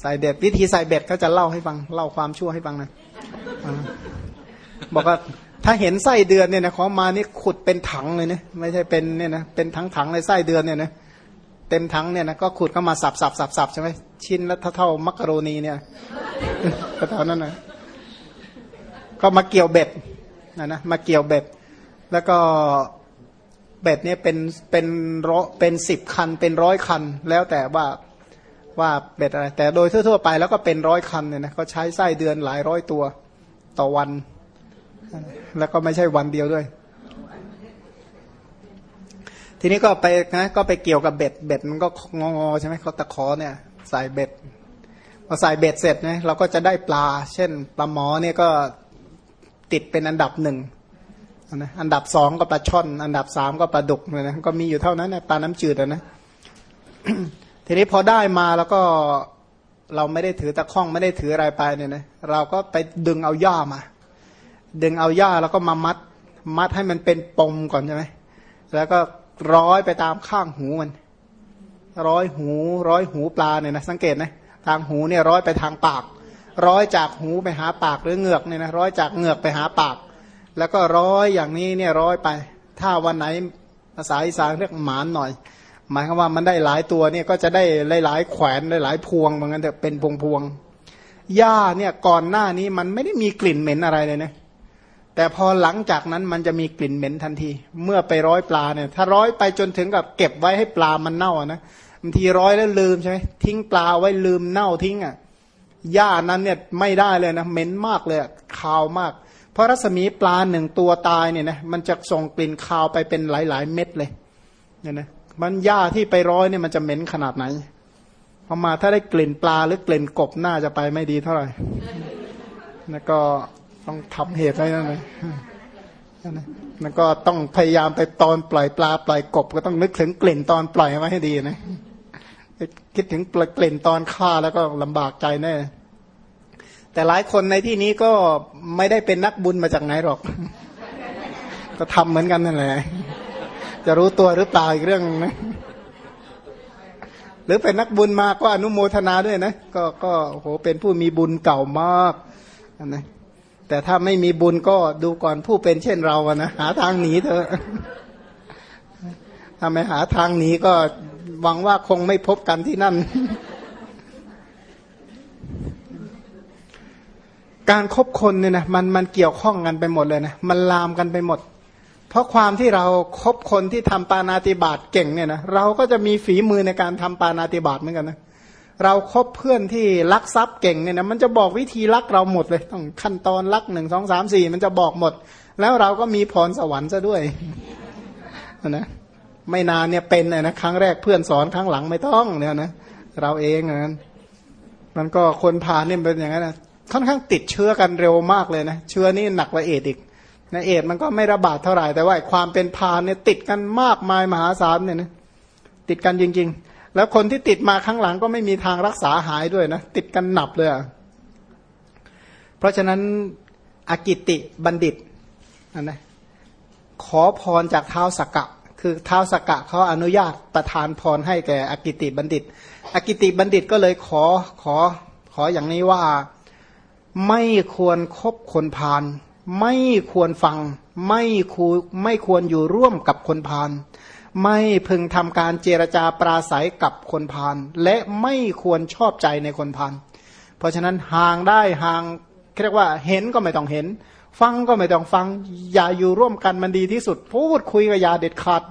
ใส่เบ็ดวิธีใส่เบ็ดเขาจะเล่าให้ฟังเล่าความชั่วให้ฟังนะบอกว่าถ้าเห็นไส้เดือนเนี่ยนะของมานี่ขุดเป็นถังเลยนะไม่ใช่เป็นเนี่ยนะเป็นถังถังเลยไส้เดือนเนี่ยนะเต็มถังเนี่ยนะก็ขุดเข้ามาสับสับสับสับใช่ไหมชิ้นละเท่ามักกะโรนีเนี่ยก็เท่านั้นนะก็มาเกี่ยวเบ็ดนะนะมาเกี่ยวเบ็ด แล้วก็เบ็ดเนี่ยเป็นเป็นร้อเป็นสิบคันเป็นร้อยคัน แล้วแต่ว่า ว่าเบ็ดอะไร แต่โดยทั่วๆไปแล้วก็เป็นร้อยคันเนี่ยนะเขาใช้ไส้เดือนหลายร้อยตัวต่อวัน แล้วก็ไม่ใช่วันเดียวด้วย ทีนี้ก็ไปนะก็ไปเกี่ยวกับเบ็ดเบ็ดมันก็งอใช่ไหมเขาตะขอเนี่ยใส่เบ็ดพอใส่เบ็ดเสร็จนะเราก็จะได้ปลา เช่นปลาหมอเนี่ยก็ติดเป็นอันดับหนึ่งนะอันดับสองก็ปลาช่อน อันดับสามก็ปลาดุกเลยนะก็มีอยู่เท่านั้นนะปลาน้ำจืดนะ ทีนี้พอได้มาแล้วก็เราไม่ได้ถือตะข้องไม่ได้ถืออะไรไปเนี่ยนะเราก็ไปดึงเอาหญ้ามา ดึงเอาหญ้าแล้วก็มามัด มัดให้มันเป็นปมก่อนใช่ไหมแล้วก็ร้อยไปตามข้างหูมัน ร้อยหู ร้อยหูปลาเนี่ยนะสังเกตนะทางหูเนี่ยร้อยไปทางปาก ร้อยจากหูไปหาปากหรือเหงือกเนี่ยนะร้อยจากเหงือกไปหาปาก แล้วก็ร้อยอย่างนี้เนี่ยร้อยไป ถ้าวันไหนภาษาอีสานเรียกหมานหน่อย หมายความว่ามันได้หลายตัวเนี่ยก็จะได้หลายๆแขวนหลายๆพวงเหมือนกันแต่เป็นพวงพวงหญ้าเนี่ยก่อนหน้านี้มันไม่ได้มีกลิ่นเหม็นอะไรเลยนะแต่พอหลังจากนั้นมันจะมีกลิ่นเหม็นทันที เมื่อไปร้อยปลาเนี่ยถ้าร้อยไปจนถึงกับเก็บไว้ให้ปลามันเน่านะบางทีร้อยแล้วลืมใช่ไหมทิ้งปลาไว้ลืมเน่าทิ้งอะหญ้านั้นเนี่ยไม่ได้เลยนะเหม็นมากเลยคาวมาก เพราะรัศมีปลาหนึ่งตัวตายเนี่ยนะมันจะส่งกลิ่นคาวไปเป็นหลาย ๆ เม็ดเลยเนี่ยนะ มันหญ้าที่ไปร้อยเนี่ยมันจะเหม็นขนาดไหนพอมาถ้าได้กลิ่นปลาหรือกลิ่นกบน่าจะไปไม่ดีเท่าไหร่แล้วก็ต้องทำเหตุให้นั่นเลยนั่นก็ต้องพยายามไปตอนปล่อยปลาปล่อยกบ ก็ต้องนึกถึงกลิ่นตอนปล่อยไว้ให้ดีนะคิดถึงกลิ่นตอนฆ่าแล้วก็ลำบากใจแน่ แต่หลายคนในที่นี้ก็ไม่ได้เป็นนักบุญมาจากไหนหรอก ก็ทำเหมือนกันนั่นแหละ จะรู้ตัวหรือเปล่าอีกเรื่องนะหรือเป็นนักบุญมาก็อนุโมทนาด้วยนะ ก็ก็โหเป็นผู้มีบุญเก่ามากนะแต่ถ้าไม่มีบุญก็ดูก่อนผู้เป็นเช่นเราอะนะหาทางหนีเถอะถ้าไม่หาทางหนีก็หวังว่าคงไม่พบกันที่นั่น การครบคนเนี่ยนะมันมันเกี่ยวข้องกันไปหมดเลยนะมันลามกันไปหมด เพราะความที่เราครบคนที่ทำปานาติบาตเก่งเนี่ยนะเราก็จะมีฝีมือในการทำปานาติบาตเหมือนกันนะเราครบเพื่อนที่ลักทรัพย์เก่งเนี่ยนะมันจะบอกวิธีลักเราหมดเลยต้องขั้นตอนลักหนึ่งสองสามสี่มันจะบอกหมด แล้วเราก็มีพรสวรรค์ซะด้วยนะไม่นานเนี่ยเป็นนะครั้งแรกเพื่อนสอนครั้งหลังไม่ต้องเนี่ยนะเราเองนะมันก็คนพาเนี่ยเป็นอย่างนั้นนะค่อนข้างติดเชื้อกันเร็วมากเลยนะเชื้อนี่หนักกว่าเอดอีก นะเอดมันก็ไม่ระบาดเท่าไหร่แต่ว่าความเป็นพานเนี่ยติดกันมากมายมหาศาลเนี่ยนะติดกันจริง ๆ แล้วคนที่ติดมาครั้งหลังก็ไม่มีทางรักษาหายด้วยนะติดกันหนับเลยเพราะฉะนั้นอากิติบัณฑิตนะขอพรจากเท้าสกกะ คือเท้าสกกะเขาอนุญาตประทานพรให้แก่อากิติบัณฑิตอากิติบัณฑิตก็เลยขอขอขออย่างนี้ว่าไม่ควรครบคนพาล ไม่ควรฟัง ไม่คูไม่ควรอยู่ร่วมกับคนพาลไม่พึงทำการเจรจาปราศัยกับคนพาลและไม่ควรชอบใจในคนพาลเพราะฉะนั้นห่างได้ห่างเรียกว่าเห็นก็ไม่ต้องเห็น ฟังก็ไม่ต้องฟัง อย่าอยู่ร่วมกันมันดีที่สุด พูดคุยกับยาเด็ดขาด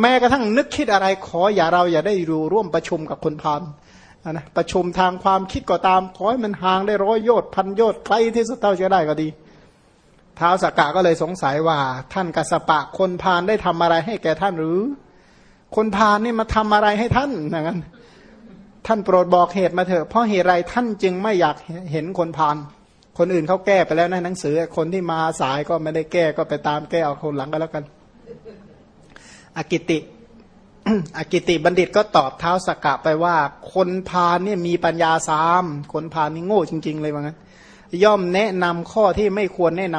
แม้กระทั่งนึกคิดอะไรขออย่าเราอย่าได้อยู่ร่วมประชุมกับคนพาลนะประชุมทางความคิดก็ตาม ขอให้มันห่างได้ร้อยโยชน์พันโยชน์ใกล้ที่สุดเท่าจะได้ก็ดี ท้าวสกกะก็เลยสงสัยว่า ท่านกัสปะคนพานได้ทำอะไรให้แก่ท่านหรือ คนพานนี่มาทำอะไรให้ท่านอย่างนั้น ท่านโปรดบอกเหตุมาเถอะเพราะเหตุไรท่านจึงไม่อยากเห็นคนพาน คนอื่นเขาแก้ไปแล้วนะหนังสือ คนที่มาสายก็ไม่ได้แก้ก็ไปตามแก้เอาคนหลังก็แล้วกัน อกิติ อกิติบัณฑิตก็ตอบเท้าสกกะไปว่า คนพานเนี่ยมีปัญญาสาม คนพานนี่โง่จริง ๆ เลยว่างั้น ย่อมแนะนำข้อที่ไม่ควรแนะน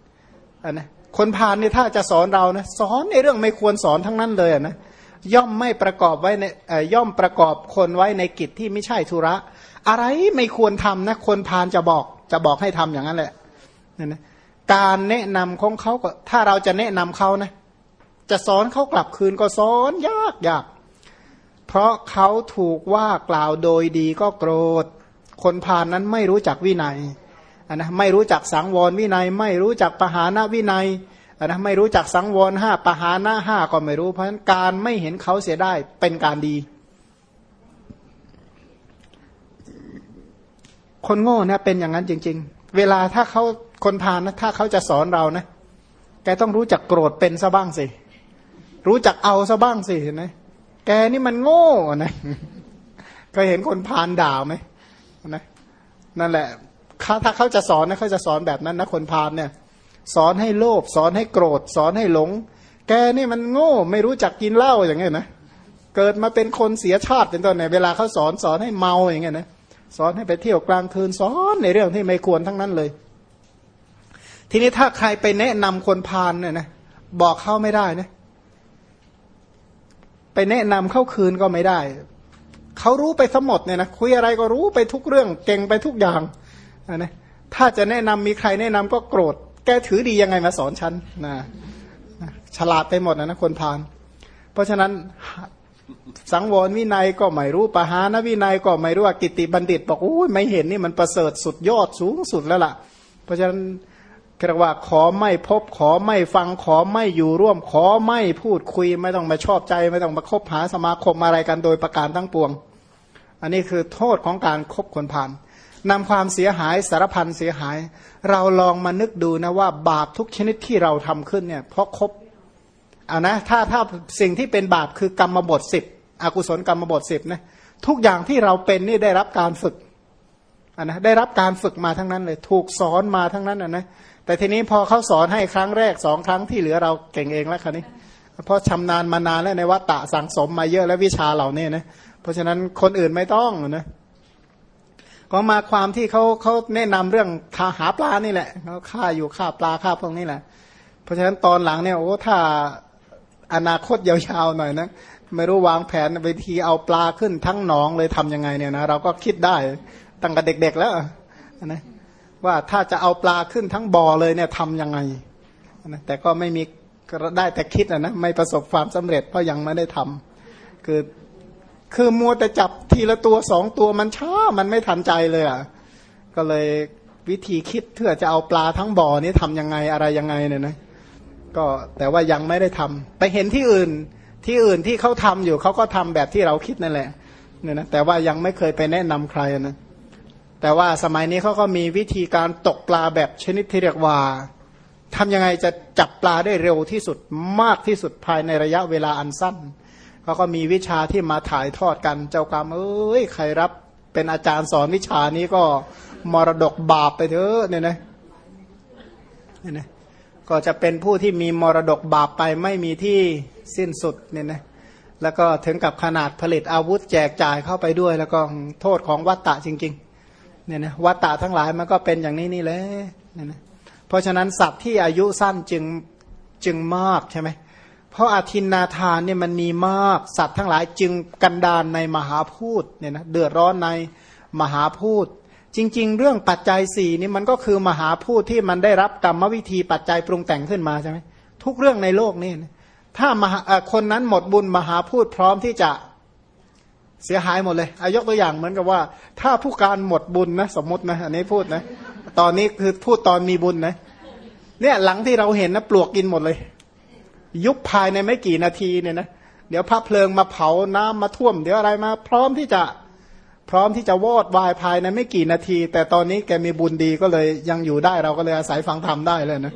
ำอันนะคนพาลเนี่ยถ้าจะสอนเรานะสอนในเรื่องไม่ควรสอนทั้งนั้นเลยนะย่อมไม่ประกอบไว้ในย่อมประกอบคนไว้ในกิจที่ไม่ใช่ธุระ อะไรไม่ควรทำนะคนพานจะบอกจะบอกให้ทำอย่างนั้นแหละนี่นะการแนะนำของเขาก็ ถ้าเราจะแนะนำเขานะ จะสอนเขากลับคืนก็สอนยากยากเพราะเขาถูกว่ากล่าวโดยดีก็โกรธ คนพานนั้นไม่รู้จักวินัย นะไม่รู้จักสังวรวินัย ไม่รู้จักปหานะวินัยนะไม่รู้จักสังวรห้าปหานะห้าก็ไม่รู้เพราะฉะนั้นการไม่เห็นเขาเสียได้เป็นการดี คนโง่เนี่ยเป็นอย่างนั้นจริง ๆ เวลาถ้าเขาคนพานนะถ้าเขาจะสอนเรานะแกต้องรู้จักโกรธเป็นซะบ้างสิรู้จักเอาซะบ้างสิเห็นไหมแกนี่มันโง่นะเคยเห็นคนพานด่าไหมนะนั่นแหละ ถ้าเขาจะสอนนะเขาจะสอนแบบนั้นนะคนพานเนี่ย สอนให้โลภสอนให้โกรธ สอนให้หลง แกนี่มันโง่ไม่รู้จักกินเหล้าอย่างเงี้ยนะเกิดมาเป็นคนเสียชาติเป็นต้นเนี่ยเวลาเขาสอนสอนให้เมาอย่างเงี้ยนะสอนให้ไปเที่ยวกลางคืนสอนในเรื่องที่ไม่ควรทั้งนั้นเลย ทีนี้ถ้าใครไปแนะนำคนพานเนี่ยนะบอกเขาไม่ได้นะไปแนะนำเข้าคืนก็ไม่ได้ เขารู้ไปทั้งหมดเนี่ยนะคุยอะไรก็รู้ไปทุกเรื่องเก่งไปทุกอย่าง นะถ้าจะแนะนำมีใครแนะนำก็โกรธ แกถือดียังไงมาสอนฉันนะฉลาดไปหมดนะนะคนพาน เพราะฉะนั้นสังวรวินัยก็ไม่รู้ปหานวินัยก็ไม่รู้กิติบัณฑิต บอกโอ้ยไม่เห็นนี่มันประเสริฐสุดยอดสูงสุดแล้วล่ะ เพราะฉะนั้นเรียกว่าขอไม่พบขอไม่ฟังขอไม่อยู่ร่วม ขอไม่พูดคุยไม่ต้องมาชอบใจ ไม่ต้องมาคบหาสมาคมอะไรกันโดยประการทั้งปวง อันนี้คือโทษของการครบคนผ่าน นำความเสียหายสารพันเสียหาย เราลองมานึกดูนะว่าบาปทุกชนิดที่เราทำขึ้นเนี่ยเพราะครบเอานะถ้าถ้าสิ่งที่เป็นบาปคือกรรมบทสิบอกุศลกรรมบทสิบนะทุกอย่างที่เราเป็นนี่ได้รับการฝึกอ่านะได้รับการฝึกมาทั้งนั้นเลย ถูกสอนมาทั้งนั้นอะนะแต่ทีนี้พอเขาสอนให้ครั้งแรกสองครั้งที่เหลือเราเก่งเองแล้วคันนี้ เพราะชำนาญมานานแล้วในวัตตะสังสมมาเยอะแล้ววิชาเหล่านี้นะเพราะฉะนั้นคนอื่นไม่ต้องนะ ก็มาความที่เขาเขาแนะนำเรื่องทาหาปลานี่แหละเขาฆ่าอยู่ฆ่าปลาฆ่าพวกนี้แหละ เพราะฉะนั้นตอนหลังเนี่ยโอ้ถ้าอนาคตยาวๆหน่อยนะไม่รู้วางแผนไปทีเอาปลาขึ้นทั้งหนองเลยทํำยังไงเนี่ยนะเราก็คิดได้ตั้งแต่เด็ก ๆ แล้วนะว่าถ้าจะเอาปลาขึ้นทั้งบ่อเลยเนี่ยทํำยังไงนะแต่ก็ไม่มีได้แต่คิดนะนะไม่ประสบความสำเร็จเพราะยังไม่ได้ทำคือ คือมัวแต่จับทีละตัวสองตัวมันช้ามันไม่ทันใจเลยอะก็เลยวิธีคิดเพื่อจะเอาปลาทั้งบ่อนี้ทํำยังไงอะไรยังไงเนี่ยนะก็แต่ว่ายังไม่ได้ทำไปเห็นที่อื่นที่อื่นที่เขาทำอยู่เขาก็ทำแบบที่เราคิดนั่นแหละเนี่ยนะแต่ว่ายังไม่เคยไปแนะนำใครนะแต่ว่าสมัยนี้เขาก็มีวิธีการตกปลาแบบชนิดที่เรียกว่าทำยังไงจะจับปลาได้เร็วที่สุดมากที่สุดภายในระยะเวลาอันสั้น เขาก็มีวิชาที่มาถ่ายทอดกันเจ้ากรรมเอ้ยใครรับเป็นอาจารย์สอนวิชานี้ก็มรดกบาปไปเถอะเนี่ยนะเนี่ยนะก็จะเป็นผู้ที่มีมรดกบาปไปไม่มีที่สิ้นสุดเนี่ยนะแล้วก็ถึงกับขนาดผลิตอาวุธแจกจ่ายเข้าไปด้วย แล้วก็โทษของวัตตะจริงๆเนี่ยนะวัตตะทั้งหลายมันก็เป็นอย่างนี้นี่แหละเนี่ยนะเพราะฉะนั้นสัตว์ที่อายุสั้นจึงจึงมากใช่ไหม เพราะอาทินนาทานเนี่ยมันมีมากสัตว์ทั้งหลายจึงกันดานในมหาพูดเนี่ยนะเดือดร้อนในมหาพูดจริง ๆ เรื่องปัจจัยสี่นี่มันก็คือมหาพูดที่มันได้รับกรรมวิธีปัจจัยปรุงแต่งขึ้นมาใช่ไหมทุกเรื่องในโลกนี่ถ้ามหาคนนั้นหมดบุญมหาพูดพร้อมที่จะเสียหายหมดเลยอายกตัวอย่างเหมือนกับว่า ถ้าผู้การหมดบุญนะสมมตินะอันนี้พูดนะ ตอนนี้คือพูดตอนมีบุญนะ เนี่ยหลังที่เราเห็นนะปลวกกินหมดเลย ยุบภายในไม่กี่นาทีเนี่ยนะเดี๋ยวพระเพลิงมาเผาน้ำมาท่วม เดี๋ยวอะไรมา พร้อมที่จะพร้อมที่จะวอดวายภายในไม่กี่นาที แต่ตอนนี้แกมีบุญดีก็เลยยังอยู่ได้เราก็เลยอาศัยฟังธรรมได้เลยนะ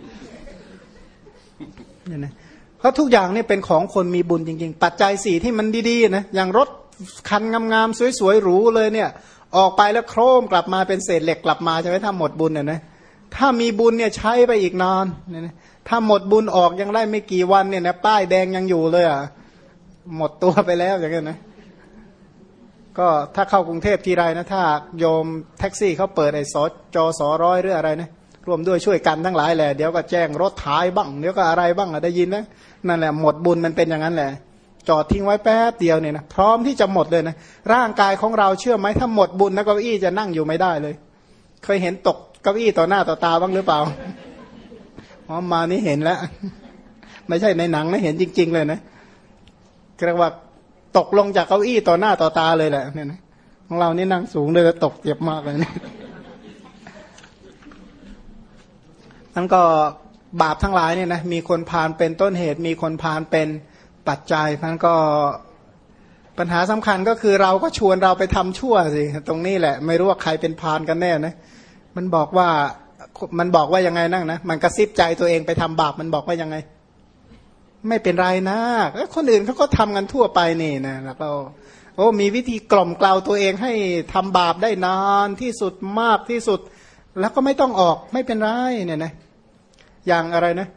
เนี่ยนะเพราะทุกอย่างนี่เป็นของคนมีบุญจริง ๆ ปัจจัยสี่ที่มันดีๆนะอย่างรถคันงามๆสวยๆหรูเลยเนี่ย ออกไปแล้วโครมกลับมาเป็นเศษเหล็กกลับมาใช่ไหมถ้าหมดบุญเนี่ยนะถ้ามีบุญเนี่ยใช้ไปอีกนานเนี่ยนะ ถ้าหมดบุญออกยังได้ไม่กี่วันเนี่ยนะป้ายแดงยังอยู่เลยอะหมดตัวไปแล้วอย่างเงี้ยนะก็ถ้าเข้ากรุงเทพทีไรนะถ้าโยมแท็กซี่เขาเปิดไอ้สจสร้อยหรืออะไรนะรวมด้วยช่วยกันทั้งหลายแหละเดี๋ยวก็แจ้งรถท้ายบ้างเดี๋ยวก็อะไรบ้างอะได้ยินนะนั่นแหละหมดบุญมันเป็นอย่างนั้นแหละจอดทิ้งไว้แป๊บเดียวเนี่ยนะพร้อมที่จะหมดเลยนะร่างกายของเราเชื่อไหมถ้าหมดบุญนะเก้าอี้จะนั่งอยู่ไม่ได้เลย เคยเห็นตกเก้าอี้ต่อหน้าต่อตาบ้างหรือเปล่า อ๋อมานี่เห็นแล้ว ไม่ใช่ในหนังนะเห็นจริง ๆ เลยนะเรียกว่าตกลงจากเก้าอี้ต่อหน้าต่อตาเลยแหละเนี่ยนะของเรานี่นั่งสูงเลยตกเจ็บมากเลยนะนั่นก็บาปทั้งหลายเนี่ยนะมีคนพานเป็นต้นเหตุ มีคนพานเป็นปัจจัยพันก็ปัญหาสำคัญก็คือเราก็ชวนเราไปทำชั่วสิตรงนี้แหละ ไม่รู้ว่าใครเป็นพานกันแน่นะมันบอกว่า มันบอกว่ายังไงนั่งนะมันกระซิบใจตัวเองไปทำบาปมันบอกว่ายังไง ไม่เป็นไรนะคนอื่นเขาก็ทำกันทั่วไปนี่นะแล้วก็โอ้มีวิธีกล่อมกล่าวตัวเองให้ทำบาปได้นานที่สุดมากที่สุด แล้วก็ไม่ต้องออกไม่เป็นไรเนี่ยนะอย่างอะไรนะ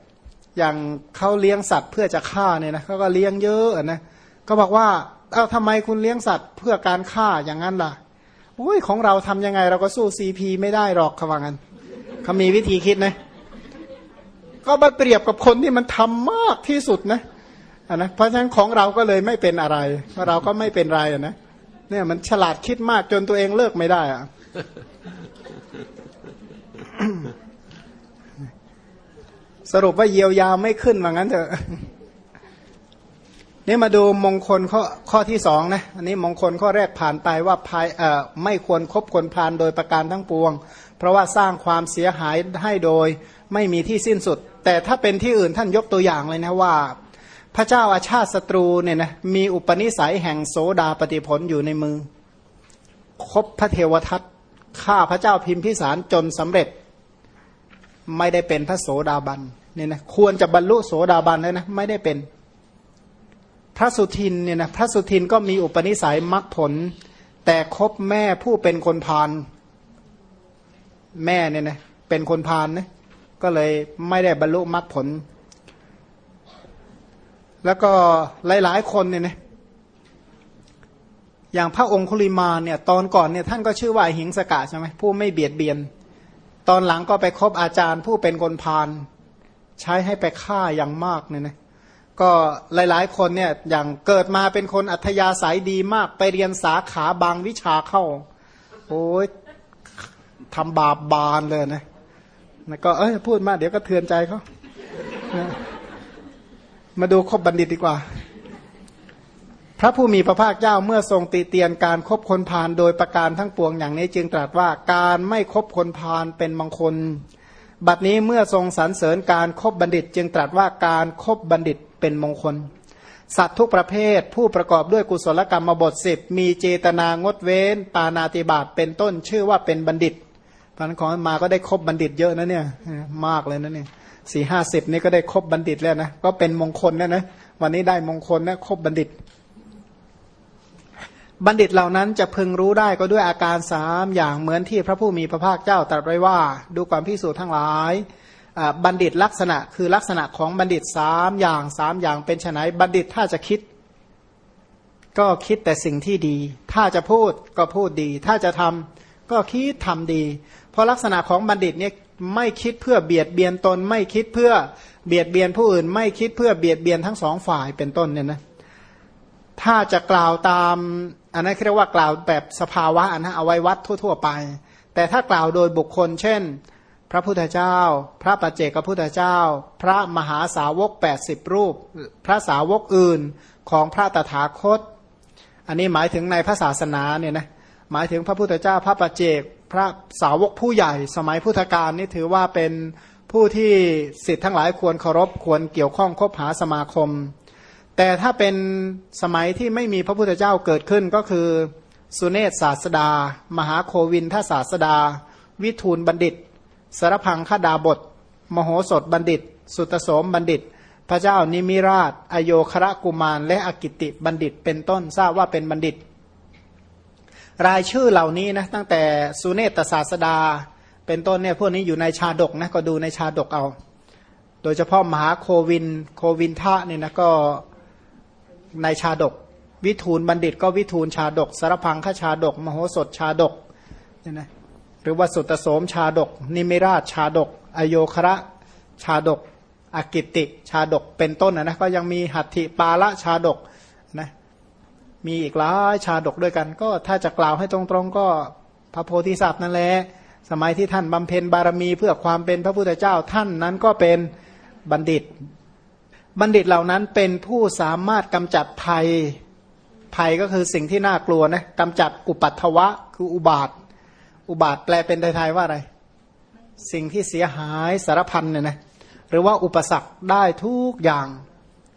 อย่างเขาเลี้ยงสัตว์เพื่อจะฆ่าเนี่ยนะเขาก็เลี้ยงเยอะนะก็บอกว่าเอ้าทำไมคุณเลี้ยงสัตว์เพื่อการฆ่าอย่างนั้นล่ะโอ้ยของเราทำยังไงเราก็สู้ซีพีไม่ได้หรอกเขว่างั้น เขามีวิธีคิดนะ ก็มาเปรียบกับคนที่มันทำมากที่สุดนะอะนะเพราะฉะนั้นของเราก็เลยไม่เป็นอะไรเราก็ไม่เป็นไรนะเนี่ยมันฉลาดคิดมากจนตัวเองเลิกไม่ได้อะสรุปว่าเยียวยาไม่ขึ้นว่างั้นเถอะนี่มาดูมงคลข้อข้อที่สองนะอันนี้มงคลข้อแรกผ่านไปว่าภายเอ่อไม่ควรครบคนพานโดยประการทั้งปวง เพราะว่าสร้างความเสียหายให้โดยไม่มีที่สิ้นสุด แต่ถ้าเป็นที่อื่นท่านยกตัวอย่างเลยนะว่า พระเจ้าอาชาติศัตรูเนี่ยนะมีอุปนิสัยแห่งโสดาปฏิผลอยู่ในมือ คบพระเทวทัตฆ่าพระเจ้าพิมพิสารจนสำเร็จ ไม่ได้เป็นพระโสดาบันเนี่ยนะควรจะบรรลุโสดาบันแล้วนะไม่ได้เป็น พระสุทินเนี่ยนะพระสุทินก็มีอุปนิสัยมรรคผล แต่คบแม่ผู้เป็นคนพาล แม่เนี่ยนะเป็นคนพาลนะก็เลยไม่ได้บรรลุมรรคผล แล้วก็หลาย ๆ คนเนี่ยนะอย่างพระองคุลิมาเนี่ย ตอนก่อนเนี่ยท่านก็ชื่อว่าหิงสกะใช่ไหมผู้ไม่เบียดเบียน ตอนหลังก็ไปคบอาจารย์ผู้เป็นคนพาลใช้ให้ไปฆ่าอย่างมากเนี่ยนะก็หลาย ๆ คนเนี่ยอย่างเกิดมาเป็นคนอัธยาศัยดีมากไปเรียนสาขาบางวิชาเข้า โอ้ย ทำบาปบานเลยนะนะก็เอ้ยพูดมาเดี๋ยวก็เทือนใจเขามาดูคบบัณฑิตดีกว่า พระผู้มีพระภาคเจ้าเมื่อทรงตีเตียนการครบคนพานโดยประการทั้งปวงอย่างนี้ จึงตรัสว่าการไม่คบคนพานเป็นมงคล บัดนี้เมื่อทรงสรรเสริญการครบบัณฑิต จึงตรัสว่าการครบบัณฑิตเป็นมงคล สัตว์ทุกประเภทผู้ประกอบด้วยกุศลกรรมบทสิบมีเจตนางดเว้น ปานาติบาตเป็นต้นชื่อว่าเป็นบัณฑิต พันของมาก็ได้ครบบัณฑิตเยอะนะเนี่ยมากเลยนะเนี่ยสี่ห้าสิบนี่ก็ได้ครบบัณฑิตแล้วนะก็เป็นมงคลแล้วนะวันนี้ได้มงคลนะครบบัณฑิต บัณฑิตเหล่านั้นจะพึงรู้ได้ก็ด้วยอาการสามอย่างเหมือนที่พระผู้มีพระภาคเจ้าตรัสไว้ว่า ดูความพิสูจน์ทั้งหลายบัณฑิตลักษณะคือลักษณะของบัณฑิตสามอย่างสามอย่างเป็นไนบัณฑิตถ้าจะคิด ก็คิดแต่สิ่งที่ดี ถ้าจะพูดก็พูดดี ถ้าจะทำก็คิดทำดี เพราะลักษณะของบัณฑิตเนี่ยไม่คิดเพื่อเบียดเบียนตน ไม่คิดเพื่อเบียดเบียนผู้อื่น ไม่คิดเพื่อเบียดเบียนทั้งสองฝ่ายเป็นต้นเนี่ยนะถ้าจะกล่าวตามอันนั้นเรียกว่ากล่าวแบบสภาวะนะเอาไว้วัดทั่ว ๆ ไป แต่ถ้ากล่าวโดยบุคคล เช่น พระพุทธเจ้า พระปัจเจกพุทธเจ้า พระมหาสาวก 80 รูป พระสาวกอื่นของพระตถาคต อันนี้หมายถึงในพระศาสนาเนี่ยนะหมายถึงพระพุทธเจ้าพระปัจเจก พระสาวกผู้ใหญ่สมัยพุทธกาลนี่ถือว่าเป็นผู้ที่สิทธิ์ทั้งหลายควรเคารพควรเกี่ยวข้องคบหาสมาคม แต่ถ้าเป็นสมัยที่ไม่มีพระพุทธเจ้าเกิดขึ้นก็คือ สุเนศศาสดา มหาโควินทศาสดา วิทูลบัณฑิต สรพังคดาบท มโหสถบัณฑิต สุตโสมบัณฑิต พระเจ้านิมิราช อโยคระกุมาร และอกิติบัณฑิต เป็นต้นทราบว่าเป็นบัณฑิต รายชื่อเหล่านี้นะตั้งแต่สุเนตศาสดา เป็นต้นเนี่ยพวกนี้อยู่ในชาดกนะก็ดูในชาดกเอา โดยเฉพาะมหาโควินโควินทะเนี่ยนะก็ในชาดก วิทูลบัณฑิตก็วิทูลชาดกสารพังขชาดก มโหสถชาดกเนี่ยนะหรือว่าสุตโสมชาดก นิมิราชชาดก อโยคระชาดก อกิติ ชาดกเป็นต้นนะนะก็ยังมีหัตถิปาละชาดก มีอีกหลายชาดกด้วยกัน ก็ถ้าจะกล่าวให้ตรงๆก็พระโพธิสัตว์นั่นแหละสมัยที่ท่านบำเพ็ญบารมีเพื่อความเป็นพระพุทธเจ้าท่านนั้นก็เป็นบัณฑิต บัณฑิตเหล่านั้นเป็นผู้สามารถกำจัดภัยภัยก็คือสิ่งที่น่ากลัวนะกำจัดอุปัตถวะ คืออุบาท อุบาทแปลเป็นไทยๆว่าอะไร สิ่งที่เสียหายสารพันเนี่ยนะหรือว่าอุปสรรคได้ทุกอย่าง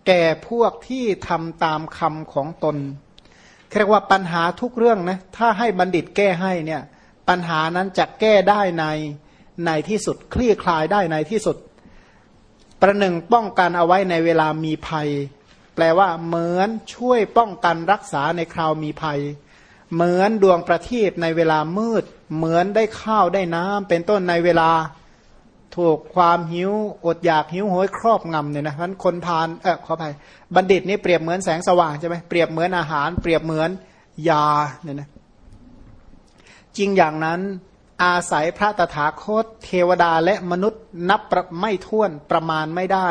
แก่พวกที่ทำตามคำของตน เรียกว่าปัญหาทุกเรื่องนะถ้าให้บัณฑิตแก้ให้เนี่ยปัญหานั้นจะแก้ได้ในในที่สุดคลี่คลายได้ในที่สุด ประหนึ่งป้องกันเอาไว้ในเวลามีภัย แปลว่าเหมือนช่วยป้องกันรักษาในคราวมีภัย เหมือนดวงประทีปในเวลามืด เหมือนได้ข้าวได้น้ำเป็นต้นในเวลา ถูกความหิวอดอยากหิวโหยครอบงำเนี่ยนะเพราะคนทานเออขออภัยบัณฑิตนี่เปรียบเหมือนแสงสว่างใช่ไหมเปรียบเหมือนอาหาร เปรียบเหมือนยาเนี่ยนะจริงอย่างนั้นอาศัยพระตถาคต เทวดาและมนุษย์นับไม่ถ้วนประมาณไม่ได้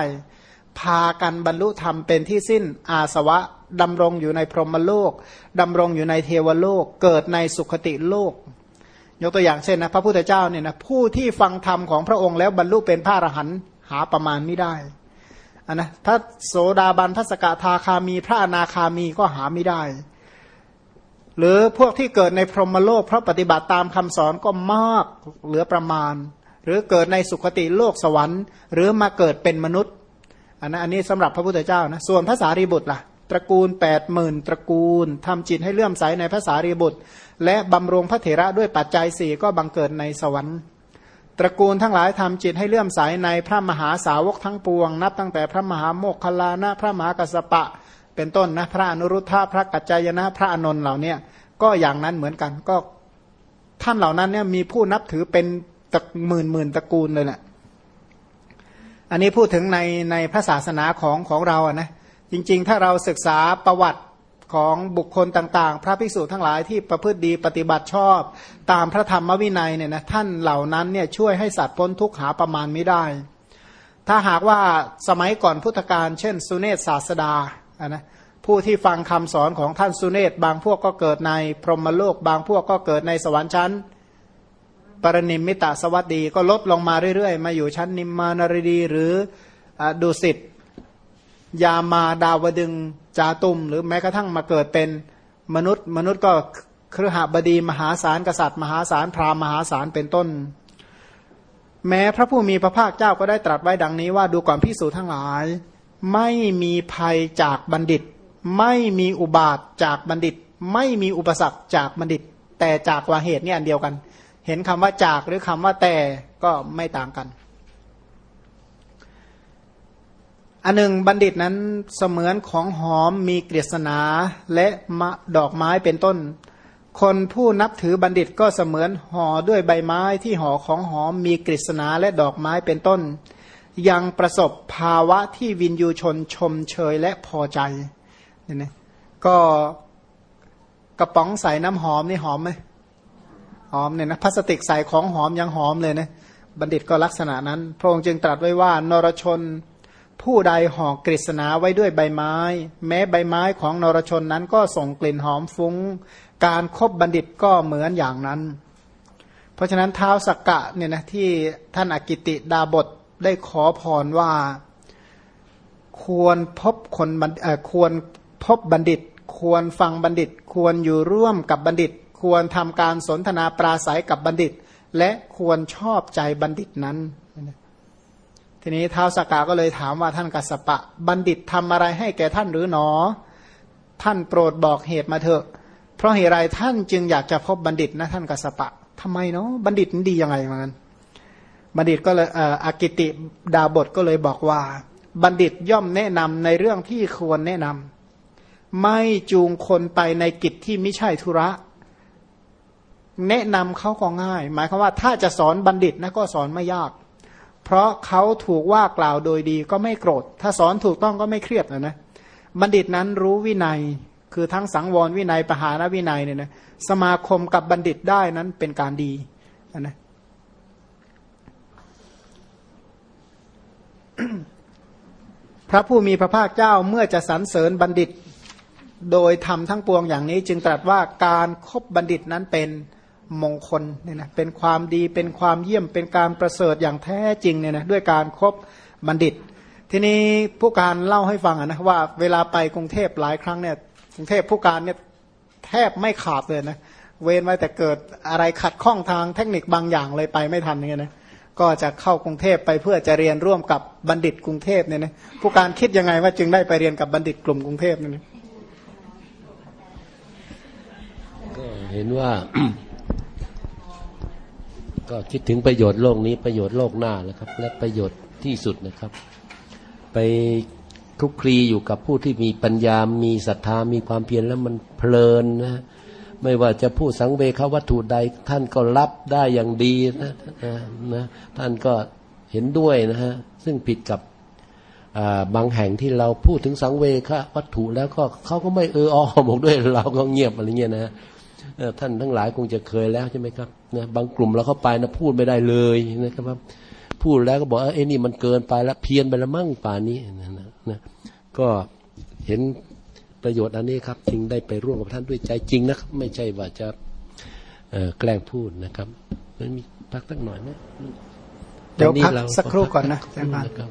พากันบรรลุธรรมเป็นที่สิ้นอาสวะดำรงอยู่ในพรหมโลกดำรงอยู่ในเทวโลก เกิดในสุขติโลก ยกตัวอย่างเช่นนะพระพุทธเจ้าเนี่ยนะผู้ที่ฟังธรรมของพระองค์แล้วบรรลุเป็นพระอรหันต์หาประมาณไม่ได้อันนะพระโสดาบันพระสกทาคามี พระอนาคามีก็หาไม่ได้ หรือพวกที่เกิดในพรหมโลกเพราะปฏิบัติตามคำสอนก็มากเหลือประมาณ หรือเกิดในสุคติโลกสวรรค์ หรือมาเกิดเป็นมนุษย์อันนั้นอันนี้สำหรับพระพุทธเจ้านะส่วนภาษารีบุตรล่ะ ตระกูลแปดหมื่นตระกูลทำจิตให้เลื่อมใสในภาษารีบุตร และบำรงพระเถระด้วยปัจจัยสี่ก็บังเกิดในสวรรค์ ตระกูลทั้งหลายทำจิตให้เลื่อมใสในพระมหาสาวกทั้งปวง นับตั้งแต่พระมหาโมคคลานะพระมหากัสปะ เป็นต้นนะพระอนุรุทธะพระกัจจายนะพระอนนท์เหล่านี้ก็อย่างนั้นเหมือนกันก็ท่านเหล่านั้นเนี่ยมีผู้นับถือเป็นตะหมื่นหมื่นตระกูลเลยแหละอันนี้พูดถึงในในพระศาสนาของของเราอะนะ จริงๆ ถ้าเราศึกษาประวัติของบุคคลต่างๆ พระภิกษุทั้งหลายที่ประพฤติดีปฏิบัติชอบ ตามพระธรรมวินัยเนี่ยนะท่านเหล่านั้นเนี่ยช่วยให้สัตว์พ้นทุกข์หาประมาณไม่ได้ ถ้าหากว่าสมัยก่อนพุทธกาลเช่น สุเนศศาสดาะนะผู้ที่ฟังคำสอนของท่านสุเนศบางพวกก็เกิดในพรหมโลก บางพวกก็เกิดในสวรรค์ชั้น ปรนิมมิตาสวัสดีก็ลดลงมาเรื่อยๆ มาอยู่ชั้นนิมมานรดีหรืออดุสิต ยามาดาวดึงจาตุม หรือแม้กระทั่งมาเกิดเป็นมนุษย์ มนุษย์ก็ครหบดีมหาศาลกษัตริย์ มหาศาลพราหมณ์มหาศาลเป็นต้น แม้พระผู้มีพระภาคเจ้าก็ได้ตรัสไว้ดังนี้ว่าดูก่อนพิสูจทั้งหลาย ไม่มีภัยจากบัณฑิต ไม่มีอุบาทจากบัณฑิต ไม่มีอุปสรรคจากบัณฑิต แต่จากว่าเหตุนี่อันเดียวกัน เห็นคำว่าจากหรือคำว่าแต่ก็ไม่ต่างกัน อันหนึ่งบัณฑิตนั้นเสมือนของหอมมีกฤษณาและมะดอกไม้เป็นต้น คนผู้นับถือบัณฑิตก็เสมือนห่อด้วยใบไม้ที่ห่อของหอมมีกฤษณาและดอกไม้เป็นต้น ยังประสบภาวะที่วินยูชนชมเชยและพอใจเนี่ยนะก็กระป๋องใส่น้ำหอมนี่หอมไหมหอมเนี่ยนะพลาสติกใส่ของหอมยังหอมเลยนะบัณฑิตก็ลักษณะนั้น พระองค์จึงตรัสไว้ว่านรชน ผู้ใดห่อกฤษณาไว้ด้วยใบไม้ แม้ใบไม้ของนรชนนั้นก็ส่งกลิ่นหอมฟุง้ง การครบบัณฑิตก็เหมือนอย่างนั้น เพราะฉะนั้นเท้าสักกะเนี่ยนะที่ท่านอากิติดาบทได้ขอพรว่า ควรพบคนควรพบบัณฑิต ควรฟังบัณฑิต ควรอยู่ร่วมกับบัณฑิต ควรทำการสนทนาปราศัยกับบัณฑิต และควรชอบใจบัณฑิตนั้น ทีนี้ท้าวสกกาก็เลยถามว่าท่านกัสปะ บัณฑิตทำอะไรให้แก่ท่านหรือหนอ ท่านโปรดบอกเหตุมาเถอะ เพราะเหตุไรท่านจึงอยากจะพบบัณฑิตนะท่านกัสปะทำไมเนาะบัณฑิตดียังไงมันบัณฑิตก็เลยอากิติดาบทก็เลยบอกว่า บัณฑิตย่อมแนะนำในเรื่องที่ควรแนะนำไม่จูงคนไปในกิจที่ไม่ใช่ธุระ แนะนำเขาก็ง่าย หมายความว่าถ้าจะสอนบัณฑิตนะก็สอนไม่ยาก เพราะเขาถูกว่ากล่าวโดยดีก็ไม่โกรธ ถ้าสอนถูกต้องก็ไม่เครียดนะนะบัณฑิตนั้นรู้วินัยคือทั้งสังวรวินัยปหานวินัยเนี่ยนะสมาคมกับบัณฑิตได้นั้นเป็นการดีนะพระผู้มีพระภาคเจ้าเมื่อจะสรรเสริญบัณฑิต โดยทำทั้งปวงอย่างนี้ จึงตรัสว่าการครบบัณฑิตนั้นเป็น มงคลเนี่ยนะเป็นความดีเป็นความเยี่ยมเป็นการประเสริฐอย่างแท้จริงเนี่ยนะด้วยการครบบัณฑิต ทีนี้ผู้การเล่าให้ฟังนะว่าเวลาไปกรุงเทพหลายครั้งเนี่ยกรุงเทพผู้การเนี่ยแทบไม่ขาดเลยนะเว้นไว้แต่เกิดอะไรขัดข้องทางเทคนิคบางอย่างเลยไปไม่ทันเนี่ยนะก็จะเข้ากรุงเทพไปเพื่อจะเรียนร่วมกับบัณฑิตกรุงเทพเนี่ยนะผู้การคิดยังไงว่าจึงได้ไปเรียนกับบัณฑิตกลุ่มกรุงเทพเนี่ยนะก็เห็นว่า ก็คิดถึงประโยชน์โลกนี้ประโยชน์โลกหน้านะครับ และประโยชน์ที่สุดนะครับ ไปคลุกคลีอยู่กับผู้ที่มีปัญญา มีศรัทธา มีความเพียรแล้วมันเพลินนะ ไม่ว่าจะพูดสังเวควัตถุใด ท่านก็รับได้อย่างดีนะนะนะท่านก็เห็นด้วยนะฮะซึ่งผิดกับบางแห่งที่เราพูดถึงสังเวควัตถุแล้วก็เขาก็ไม่เอออบอกด้วยเราก็เงียบอะไรเงี้ยนะ ท่านทั้งหลายคงจะเคยแล้วใช่ไหมครับนะบางกลุ่มเราเข้าไปนะพูดไม่ได้เลยนะครับพูดแล้วก็บอกเออไอ้นี่มันเกินไปแล้วเพี้ยนไปละมั่งป่านนี้นะนะนะก็เห็นประโยชน์อันนี้ครับจึงได้ไปร่วมกับท่านด้วยใจจริงนะครับ ไม่ใช่ว่าจะเอ่อแกล้งพูดนะครับมันมีพักสักหน่อยนะเดี๋ยวตอนนี้พักราสักครู่ก่อนนะพักสักครู่อาจารย์นะครับ